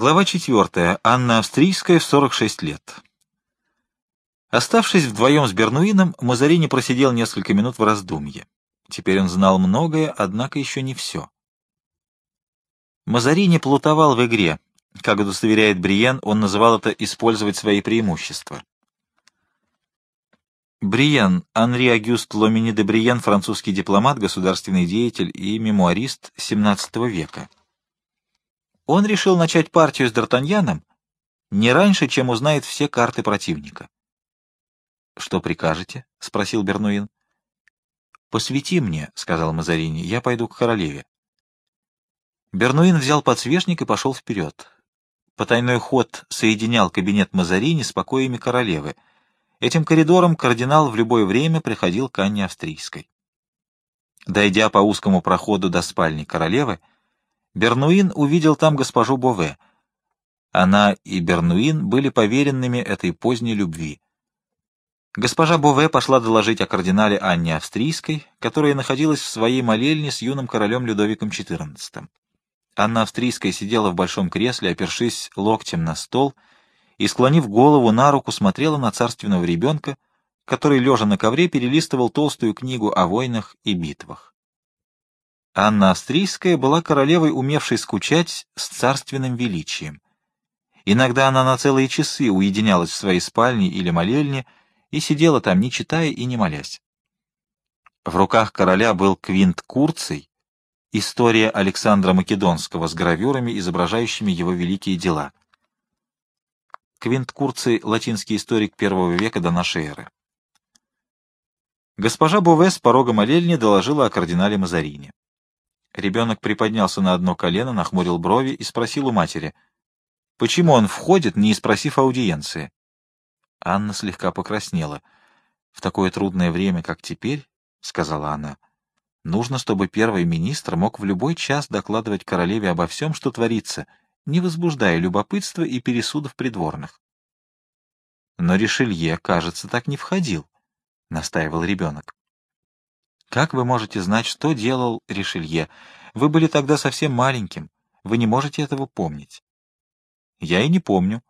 Глава 4. Анна Австрийская в 46 лет. Оставшись вдвоем с Бернуином, Мазарини просидел несколько минут в раздумье. Теперь он знал многое, однако еще не все. Мазарини плутовал в игре. Как удостоверяет Бриен, он называл это «использовать свои преимущества». Бриен, Анри Агюст Ломини де Бриен, французский дипломат, государственный деятель и мемуарист XVII века. Он решил начать партию с Д'Артаньяном не раньше, чем узнает все карты противника. — Что прикажете? — спросил Бернуин. — Посвети мне, — сказал Мазарини, — я пойду к королеве. Бернуин взял подсвечник и пошел вперед. Потайной ход соединял кабинет Мазарини с покоями королевы. Этим коридором кардинал в любое время приходил к Анне Австрийской. Дойдя по узкому проходу до спальни королевы, Бернуин увидел там госпожу Бове. Она и Бернуин были поверенными этой поздней любви. Госпожа Бове пошла доложить о кардинале Анне Австрийской, которая находилась в своей молельне с юным королем Людовиком XIV. Анна Австрийская сидела в большом кресле, опершись локтем на стол, и, склонив голову на руку, смотрела на царственного ребенка, который, лежа на ковре, перелистывал толстую книгу о войнах и битвах. Анна Австрийская была королевой, умевшей скучать с царственным величием. Иногда она на целые часы уединялась в своей спальне или молельне и сидела там, не читая и не молясь. В руках короля был квинт Курций, история Александра Македонского с гравюрами, изображающими его великие дела. Квинт Курций — латинский историк первого века до нашей эры. Госпожа Бове с порога молельни доложила о кардинале Мазарине. Ребенок приподнялся на одно колено, нахмурил брови и спросил у матери, почему он входит, не спросив аудиенции. Анна слегка покраснела. «В такое трудное время, как теперь, — сказала она, — нужно, чтобы первый министр мог в любой час докладывать королеве обо всем, что творится, не возбуждая любопытства и пересудов придворных». «Но Ришелье, кажется, так не входил», — настаивал ребенок. Как вы можете знать, что делал Ришелье? Вы были тогда совсем маленьким. Вы не можете этого помнить. Я и не помню.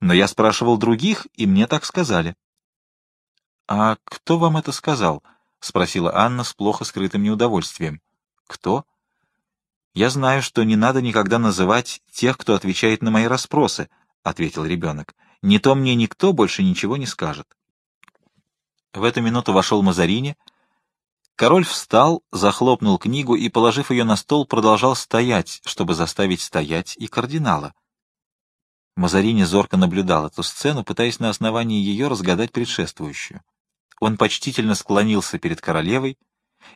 Но я спрашивал других, и мне так сказали. — А кто вам это сказал? — спросила Анна с плохо скрытым неудовольствием. — Кто? — Я знаю, что не надо никогда называть тех, кто отвечает на мои расспросы, — ответил ребенок. — Не то мне никто больше ничего не скажет. В эту минуту вошел Мазарини — Король встал, захлопнул книгу и, положив ее на стол, продолжал стоять, чтобы заставить стоять и кардинала. Мазарини зорко наблюдал эту сцену, пытаясь на основании ее разгадать предшествующую. Он почтительно склонился перед королевой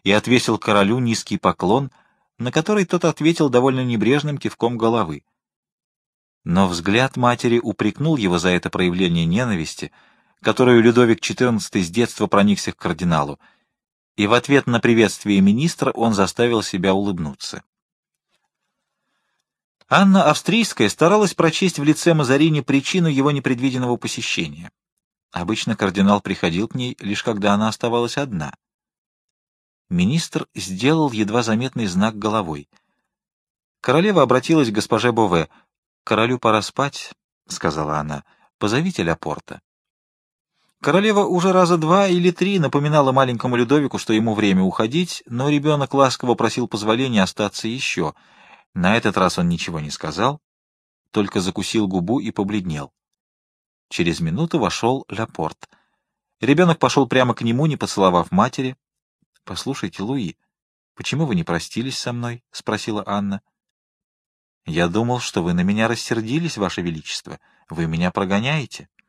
и отвесил королю низкий поклон, на который тот ответил довольно небрежным кивком головы. Но взгляд матери упрекнул его за это проявление ненависти, которую Людовик XIV с детства проникся к кардиналу, и в ответ на приветствие министра он заставил себя улыбнуться. Анна Австрийская старалась прочесть в лице Мазарини причину его непредвиденного посещения. Обычно кардинал приходил к ней, лишь когда она оставалась одна. Министр сделал едва заметный знак головой. Королева обратилась к госпоже Бове. «Королю пора спать», — сказала она. «Позовите Ляпорта». Королева уже раза два или три напоминала маленькому Людовику, что ему время уходить, но ребенок ласково просил позволения остаться еще. На этот раз он ничего не сказал, только закусил губу и побледнел. Через минуту вошел Ляпорт. Ребенок пошел прямо к нему, не поцеловав матери. — Послушайте, Луи, почему вы не простились со мной? — спросила Анна. — Я думал, что вы на меня рассердились, Ваше Величество. Вы меня прогоняете. —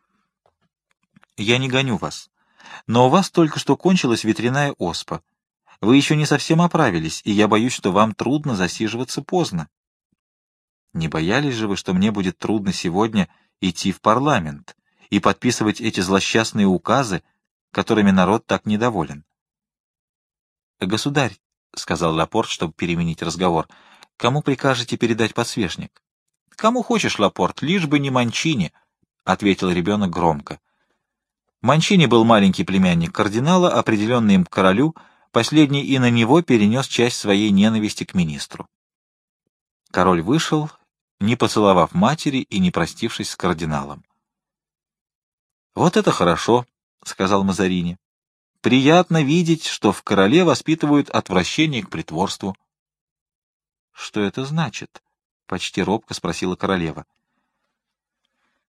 я не гоню вас. Но у вас только что кончилась ветряная оспа. Вы еще не совсем оправились, и я боюсь, что вам трудно засиживаться поздно. Не боялись же вы, что мне будет трудно сегодня идти в парламент и подписывать эти злосчастные указы, которыми народ так недоволен? «Государь», — сказал Лапорт, чтобы переменить разговор, — «кому прикажете передать подсвечник?» «Кому хочешь, Лапорт, лишь бы не Манчини», — ответил ребенок громко. Манчини был маленький племянник кардинала, определенный им к королю, последний и на него перенес часть своей ненависти к министру. Король вышел, не поцеловав матери и не простившись с кардиналом. «Вот это хорошо», — сказал Мазарини. «Приятно видеть, что в короле воспитывают отвращение к притворству». «Что это значит?» — почти робко спросила королева.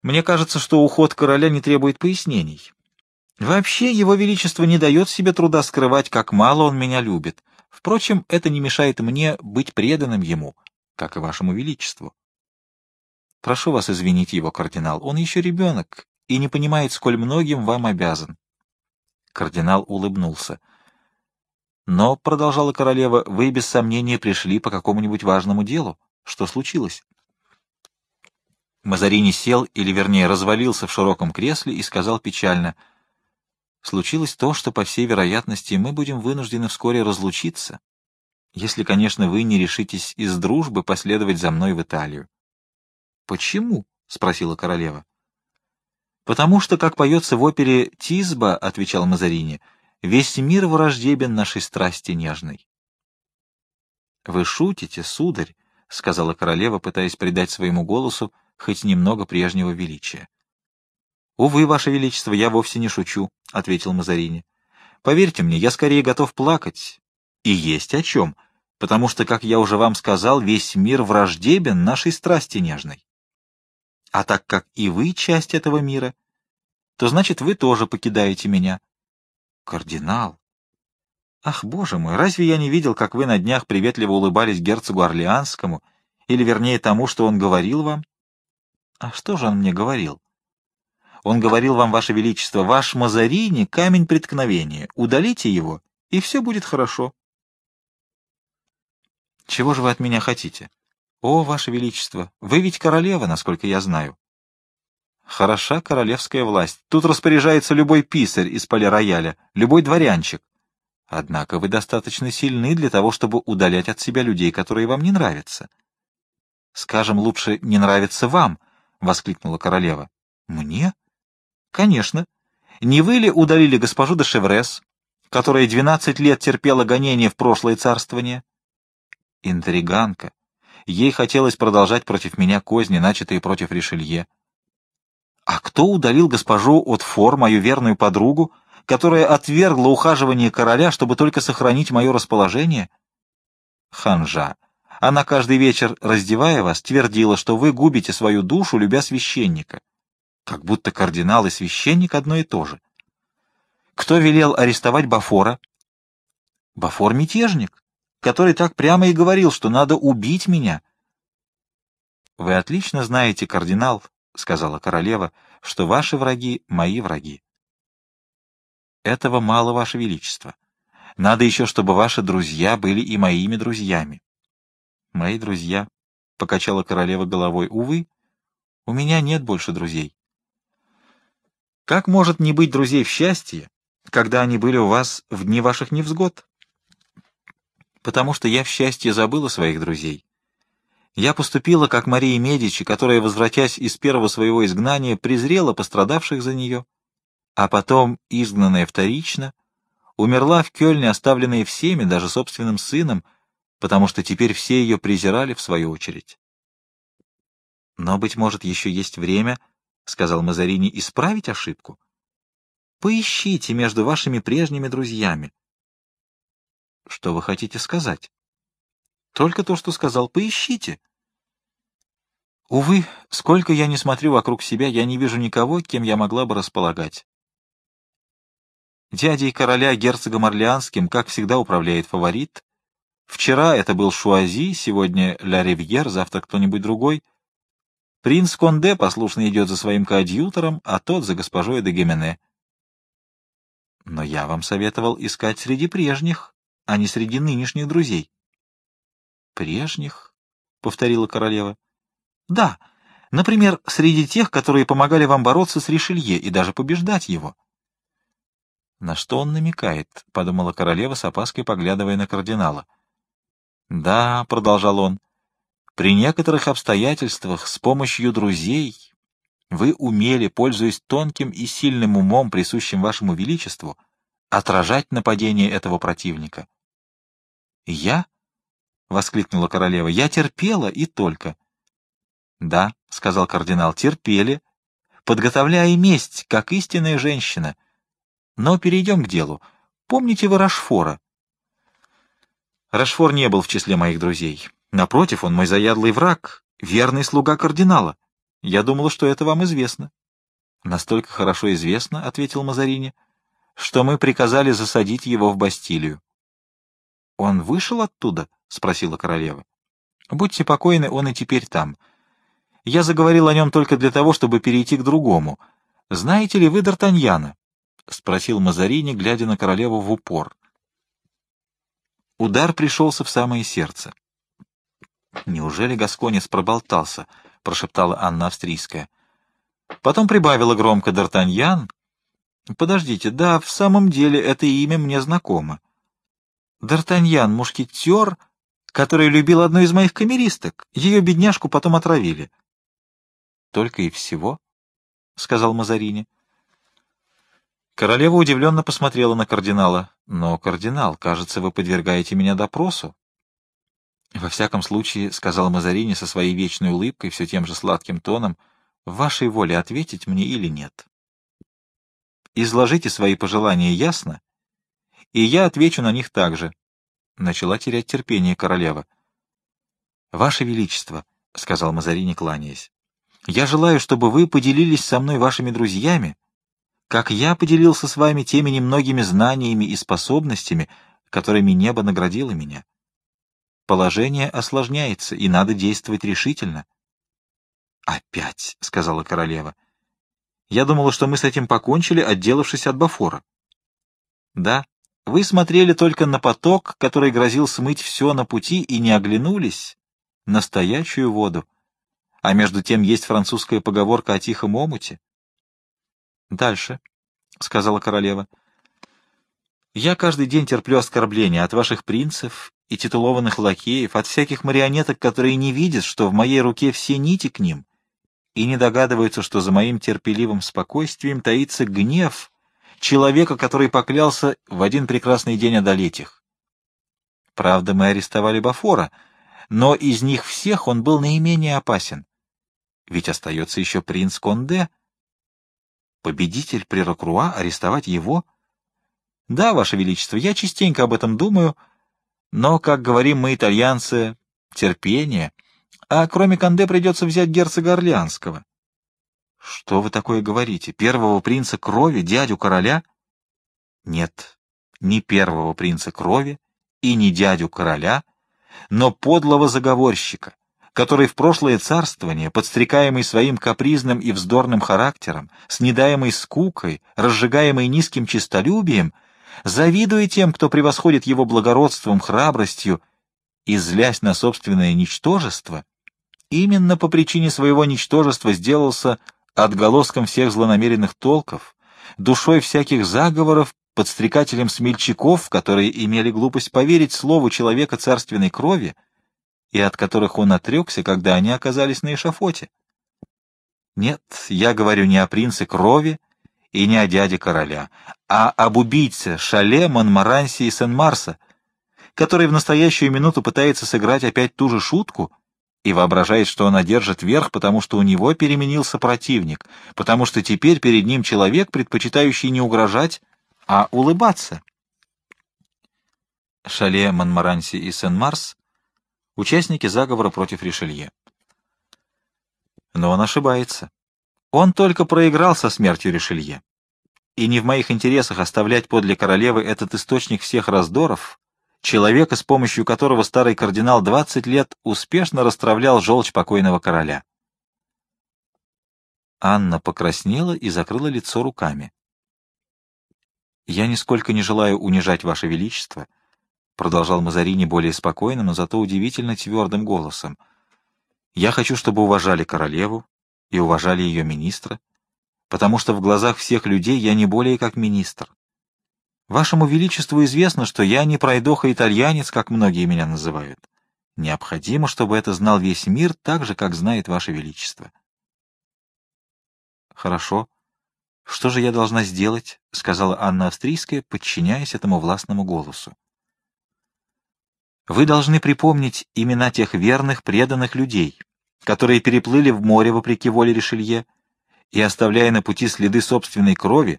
«Мне кажется, что уход короля не требует пояснений. Вообще, его величество не дает себе труда скрывать, как мало он меня любит. Впрочем, это не мешает мне быть преданным ему, как и вашему величеству. Прошу вас извинить его, кардинал, он еще ребенок и не понимает, сколь многим вам обязан. Кардинал улыбнулся. Но, — продолжала королева, — вы без сомнения пришли по какому-нибудь важному делу. Что случилось? Мазарини сел, или, вернее, развалился в широком кресле и сказал печально — случилось то, что, по всей вероятности, мы будем вынуждены вскоре разлучиться, если, конечно, вы не решитесь из дружбы последовать за мной в Италию. — Почему? — спросила королева. — Потому что, как поется в опере «Тизба», — отвечал Мазарини, — весь мир враждебен нашей страсти нежной. — Вы шутите, сударь, — сказала королева, пытаясь придать своему голосу хоть немного прежнего величия. «Увы, Ваше Величество, я вовсе не шучу», — ответил Мазарини. «Поверьте мне, я скорее готов плакать. И есть о чем, потому что, как я уже вам сказал, весь мир враждебен нашей страсти нежной. А так как и вы часть этого мира, то значит, вы тоже покидаете меня». «Кардинал!» «Ах, боже мой, разве я не видел, как вы на днях приветливо улыбались герцогу Орлеанскому, или, вернее, тому, что он говорил вам?» «А что же он мне говорил?» Он говорил вам, Ваше Величество, ваш Мазарини — камень преткновения. Удалите его, и все будет хорошо. Чего же вы от меня хотите? О, Ваше Величество, вы ведь королева, насколько я знаю. Хороша королевская власть. Тут распоряжается любой писарь из поля рояля, любой дворянчик. Однако вы достаточно сильны для того, чтобы удалять от себя людей, которые вам не нравятся. Скажем, лучше не нравится вам, — воскликнула королева. Мне? Конечно. Не вы ли удалили госпожу де Шеврес, которая двенадцать лет терпела гонения в прошлое царствование? Интриганка. Ей хотелось продолжать против меня козни, начатые против Ришелье. А кто удалил госпожу от Фор, мою верную подругу, которая отвергла ухаживание короля, чтобы только сохранить мое расположение? Ханжа. Она каждый вечер, раздевая вас, твердила, что вы губите свою душу, любя священника. Как будто кардинал и священник одно и то же. Кто велел арестовать Бафора? Бафор — мятежник, который так прямо и говорил, что надо убить меня. — Вы отлично знаете, кардинал, — сказала королева, — что ваши враги — мои враги. Этого мало, ваше величество. Надо еще, чтобы ваши друзья были и моими друзьями. — Мои друзья, — покачала королева головой, — увы, у меня нет больше друзей. Как может не быть друзей в счастье, когда они были у вас в дни ваших невзгод? Потому что я в счастье забыла своих друзей. Я поступила, как Мария Медичи, которая, возвратясь из первого своего изгнания, презрела пострадавших за нее, а потом, изгнанная вторично, умерла в Кёльне, оставленная всеми, даже собственным сыном, потому что теперь все ее презирали в свою очередь. Но, быть может, еще есть время —— сказал Мазарини, — исправить ошибку? Поищите между вашими прежними друзьями. Что вы хотите сказать? Только то, что сказал, поищите. Увы, сколько я не смотрю вокруг себя, я не вижу никого, кем я могла бы располагать. Дядей короля герцогом Орлеанским, как всегда, управляет фаворит. Вчера это был Шуази, сегодня Ля Ривьер, завтра кто-нибудь другой — Принц Конде послушно идет за своим коадьютором, а тот за госпожой де. Но я вам советовал искать среди прежних, а не среди нынешних друзей. Прежних? — повторила королева. Да, например, среди тех, которые помогали вам бороться с Ришелье и даже побеждать его. На что он намекает, — подумала королева с опаской, поглядывая на кардинала. Да, — продолжал он, при некоторых обстоятельствах с помощью друзей вы умели, пользуясь тонким и сильным умом, присущим вашему величеству, отражать нападение этого противника. «Я?» — воскликнула королева. «Я терпела и только». Да, — сказал кардинал, — терпели, подготовляя месть, как истинная женщина. Но перейдем к делу. Помните вы Рашфора? Рашфор не был в числе моих друзей. Напротив, он мой заядлый враг, верный слуга кардинала. Я думала, что это вам известно. — Настолько хорошо известно, — ответил Мазарини, — что мы приказали засадить его в Бастилию. — Он вышел оттуда? — спросила королева. — Будьте покойны, он и теперь там. Я заговорил о нем только для того, чтобы перейти к другому. Знаете ли вы Д'Артаньяна? — спросил Мазарини, глядя на королеву в упор. Удар пришелся в самое сердце. «Неужели Гасконец проболтался?» — прошептала Анна Австрийская. Потом прибавила громко Д'Артаньян. «Подождите, да, в самом деле это имя мне знакомо. Д'Артаньян, мушкетер, который любил одну из моих камеристок. Ее бедняжку потом отравили». «Только и всего?» — сказал Мазарини. Королева удивленно посмотрела на кардинала. «Но, кардинал, кажется, вы подвергаете меня допросу». «Во всяком случае», — сказал Мазарини со своей вечной улыбкой, все тем же сладким тоном, — «в вашей воле ответить мне или нет». «Изложите свои пожелания ясно, и я отвечу на них также», — начала терять терпение королева. «Ваше Величество», — сказал Мазарини, кланяясь, — «я желаю, чтобы вы поделились со мной вашими друзьями, — как я поделился с вами теми немногими знаниями и способностями, которыми небо наградило меня. Положение осложняется, и надо действовать решительно. «Опять», — сказала королева. «Я думала, что мы с этим покончили, отделавшись от Бафора». «Да, вы смотрели только на поток, который грозил смыть все на пути, и не оглянулись на стоячую воду. А между тем есть французская поговорка о тихом омуте. Дальше, — сказала королева. Я каждый день терплю оскорбления от ваших принцев и титулованных лакеев, от всяких марионеток, которые не видят, что в моей руке все нити к ним, и не догадываются, что за моим терпеливым спокойствием таится гнев человека, который поклялся в один прекрасный день одолеть их. Правда, мы арестовали Бафора, но из них всех он был наименее опасен. Ведь остается еще принц Конде, Победитель при Рокруа, арестовать его? Да, Ваше Величество, я частенько об этом думаю, но, как говорим мы, итальянцы, терпение. А кроме Канде придется взять герцога Орлеанского. Что вы такое говорите? Первого принца крови, дядю короля? Нет, не первого принца крови и не дядю короля, но подлого заговорщика, который в прошлое царствование, подстрекаемый своим капризным и вздорным характером, снедаемый скукой, разжигаемый низким честолюбием, завидуя тем, кто превосходит его благородством, храбростью, и злясь на собственное ничтожество, именно по причине своего ничтожества сделался отголоском всех злонамеренных толков, душой всяких заговоров, подстрекателем смельчаков, которые имели глупость поверить слову человека царственной крови, и от которых он отрекся, когда они оказались на эшафоте. Нет, я говорю не о принце крови и не о дяде короля, а об убийце Шале, Монмаранси и Сен-Марса, который в настоящую минуту пытается сыграть опять ту же шутку и воображает, что он одержит верх, потому что у него переменился противник, потому что теперь перед ним человек, предпочитающий не угрожать, а улыбаться. Шале, Монмаранси и Сен-Марс участники заговора против Ришелье. Но он ошибается. Он только проиграл со смертью Ришелье. И не в моих интересах оставлять подле королевы этот источник всех раздоров, человека, с помощью которого старый кардинал 20 лет успешно расстравлял желчь покойного короля. Анна покраснела и закрыла лицо руками. «Я нисколько не желаю унижать Ваше Величество», продолжал Мазарини более спокойным, но зато удивительно твердым голосом. «Я хочу, чтобы уважали королеву и уважали ее министра, потому что в глазах всех людей я не более как министр. Вашему Величеству известно, что я не пройдоха-итальянец, как многие меня называют. Необходимо, чтобы это знал весь мир так же, как знает Ваше Величество». «Хорошо. Что же я должна сделать?» — сказала Анна Австрийская, подчиняясь этому властному голосу. Вы должны припомнить имена тех верных, преданных людей, которые переплыли в море вопреки воле Ришелье и, оставляя на пути следы собственной крови,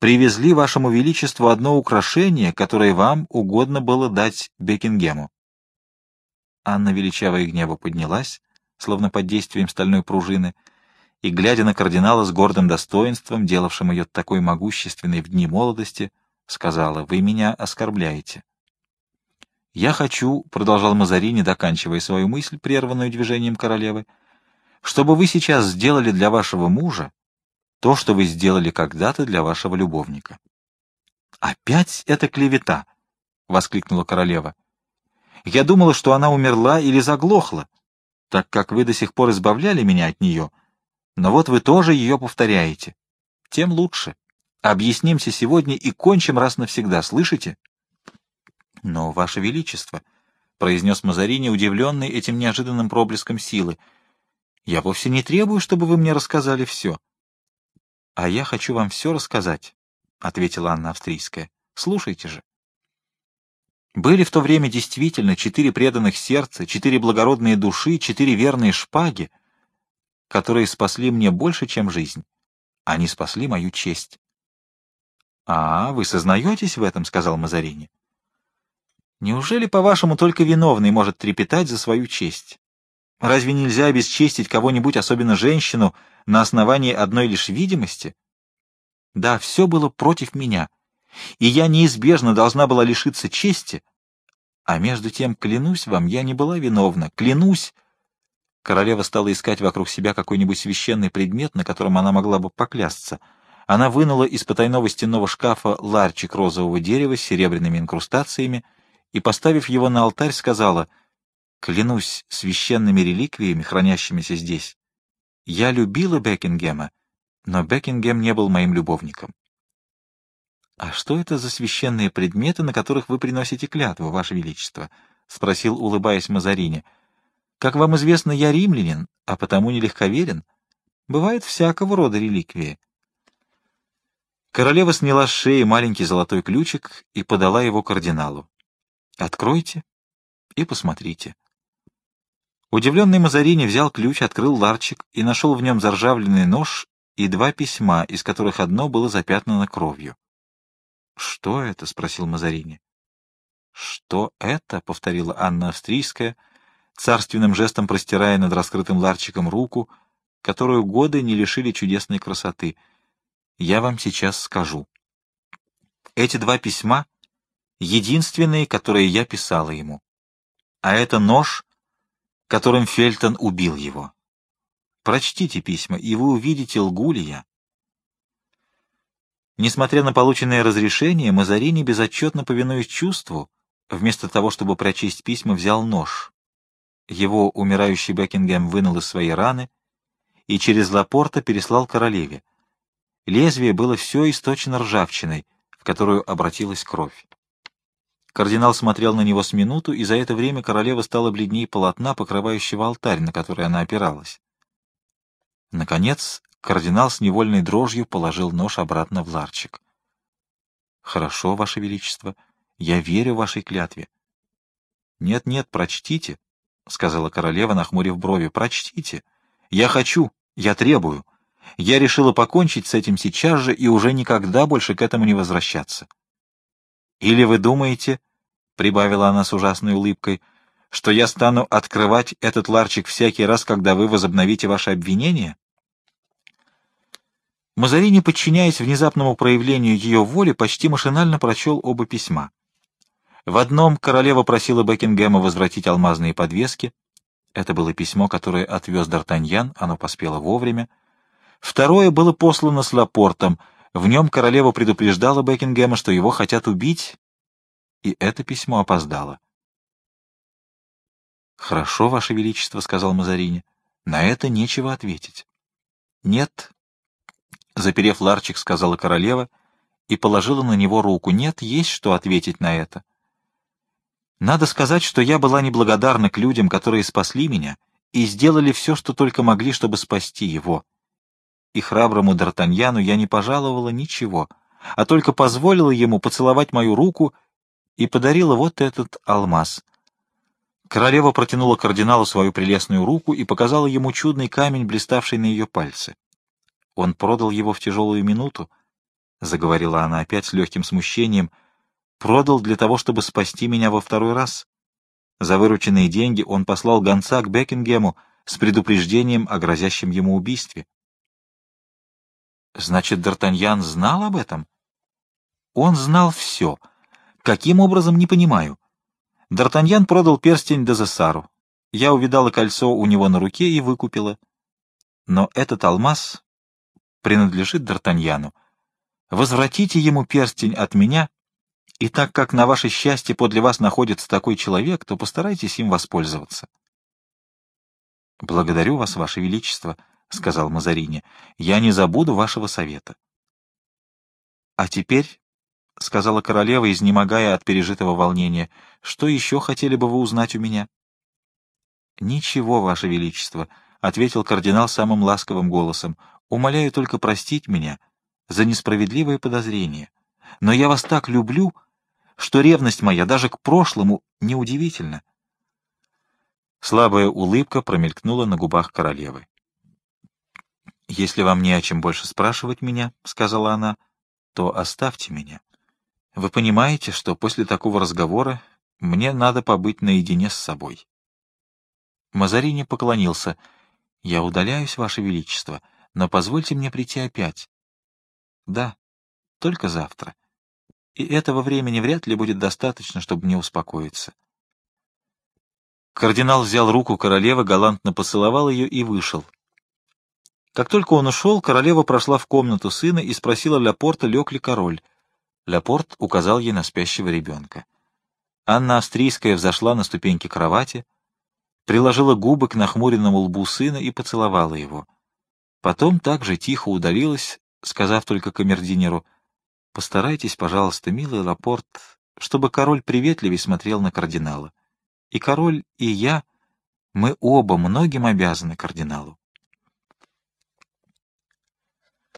привезли вашему величеству одно украшение, которое вам угодно было дать Бекингему. Анна величаво и гнева поднялась, словно под действием стальной пружины, и, глядя на кардинала с гордым достоинством, делавшим ее такой могущественной в дни молодости, сказала, «Вы меня оскорбляете». «Я хочу», — продолжал Мазарини, доканчивая свою мысль, прерванную движением королевы, «чтобы вы сейчас сделали для вашего мужа то, что вы сделали когда-то для вашего любовника». «Опять это клевета!» — воскликнула королева. «Я думала, что она умерла или заглохла, так как вы до сих пор избавляли меня от нее, но вот вы тоже ее повторяете. Тем лучше. Объяснимся сегодня и кончим раз навсегда, слышите?» «Но, Ваше Величество», — произнес Мазарини, удивленный этим неожиданным проблеском силы, — «я вовсе не требую, чтобы вы мне рассказали все». «А я хочу вам все рассказать», — ответила Анна Австрийская. «Слушайте же». Были в то время действительно четыре преданных сердца, четыре благородные души, четыре верные шпаги, которые спасли мне больше, чем жизнь. Они спасли мою честь. — А, вы сознаетесь в этом? — сказал Мазарини. Неужели, по-вашему, только виновный может трепетать за свою честь? Разве нельзя обесчестить кого-нибудь, особенно женщину, на основании одной лишь видимости? Да, все было против меня, и я неизбежно должна была лишиться чести, а между тем, клянусь вам, я не была виновна, клянусь. Королева стала искать вокруг себя какой-нибудь священный предмет, на котором она могла бы поклясться. Она вынула из потайного стенного шкафа ларчик розового дерева с серебряными инкрустациями, и, поставив его на алтарь, сказала, «Клянусь священными реликвиями, хранящимися здесь. Я любила Бекингема, но Бекингем не был моим любовником». «А что это за священные предметы, на которых вы приносите клятву, Ваше Величество?» — спросил, улыбаясь Мазарини. «Как вам известно, я римлянин, а потому нелегковерен. Бывает всякого рода реликвии». Королева сняла с шеи маленький золотой ключик и подала его кардиналу. Откройте и посмотрите. Удивленный Мазарини взял ключ, открыл ларчик и нашел в нем заржавленный нож и два письма, из которых одно было запятнано кровью. — Что это? — спросил Мазарини. — Что это? — повторила Анна Австрийская, царственным жестом простирая над раскрытым ларчиком руку, которую годы не лишили чудесной красоты. Я вам сейчас скажу. Эти два письма единственные, которые я писала ему. А это нож, которым Фельтон убил его. Прочтите письма, и вы увидите, лгу ли я. Несмотря на полученное разрешение, Мазарини, безотчетно повинуясь чувству, вместо того, чтобы прочесть письма, взял нож. Его умирающий Бекингем вынул из своей раны и через Лапорта переслал королеве. Лезвие было все источено ржавчиной, в которую обратилась кровь. Кардинал смотрел на него с минуту, и за это время королева стала бледнее полотна, покрывающего алтарь, на который она опиралась. Наконец, кардинал с невольной дрожью положил нож обратно в ларчик. — Хорошо, Ваше Величество, я верю вашей клятве. «Нет, — Нет-нет, прочтите, — сказала королева, нахмурив брови, — прочтите. Я хочу, я требую. Я решила покончить с этим сейчас же и уже никогда больше к этому не возвращаться. Или вы думаете, — прибавила она с ужасной улыбкой, — что я стану открывать этот ларчик всякий раз, когда вы возобновите ваше обвинение? Мазарини, подчиняясь внезапному проявлению ее воли, почти машинально прочел оба письма. В одном королева просила Бекингема возвратить алмазные подвески. Это было письмо, которое отвез Д'Артаньян, оно поспело вовремя. Второе было послано с Лапортом. В нем королева предупреждала Бекингема, что его хотят убить, и это письмо опоздало. «Хорошо, Ваше Величество», — сказал Мазарини, — «на это нечего ответить». «Нет», — заперев ларчик, сказала королева и положила на него руку, — «нет, есть что ответить на это». Надо сказать, что я была неблагодарна к людям, которые спасли меня и сделали все, что только могли, чтобы спасти его. И храброму Д'Артаньяну я не пожаловала ничего, а только позволила ему поцеловать мою руку — и подарила вот этот алмаз. Королева протянула кардиналу свою прелестную руку и показала ему чудный камень, блиставший на ее пальце. Он продал его в тяжелую минуту, — заговорила она опять с легким смущением, — продал для того, чтобы спасти меня во второй раз. За вырученные деньги он послал гонца к Бекингему с предупреждением о грозящем ему убийстве. Значит, Д'Артаньян знал об этом? Он знал все. Каким образом, не понимаю. Д'Артаньян продал перстень Дезессару. Я увидала кольцо у него на руке и выкупила. Но этот алмаз принадлежит Д'Артаньяну. Возвратите ему перстень от меня, и так как на ваше счастье подле вас находится такой человек, то постарайтесь им воспользоваться. — Благодарю вас, ваше величество, — сказал Мазарини. — Я не забуду вашего совета. — А теперь, — сказала королева, изнемогая от пережитого волнения, — что еще хотели бы вы узнать у меня? — Ничего, ваше величество, — ответил кардинал самым ласковым голосом. Умоляю только простить меня за несправедливое подозрение. Но я вас так люблю, что ревность моя даже к прошлому неудивительна. Слабая улыбка промелькнула на губах королевы. «Если вам не о чем больше спрашивать меня, — сказала она, — то оставьте меня. Вы понимаете, что после такого разговора мне надо побыть наедине с собой». Мазарини поклонился. «Я удаляюсь, Ваше Величество» но позвольте мне прийти опять. Да, только завтра. И этого времени вряд ли будет достаточно, чтобы мне успокоиться. Кардинал взял руку королевы, галантно поцеловал ее и вышел. Как только он ушел, королева прошла в комнату сына и спросила Ляпорта, лег ли король. Ляпорт указал ей на спящего ребенка. Анна Австрийская взошла на ступеньки кровати, приложила губы к нахмуренному лбу сына и поцеловала его. Потом также тихо удалилась, сказав только камердинеру, «Постарайтесь, пожалуйста, милый Лапорт, чтобы король приветливее смотрел на кардинала. И король, и я, мы оба многим обязаны кардиналу».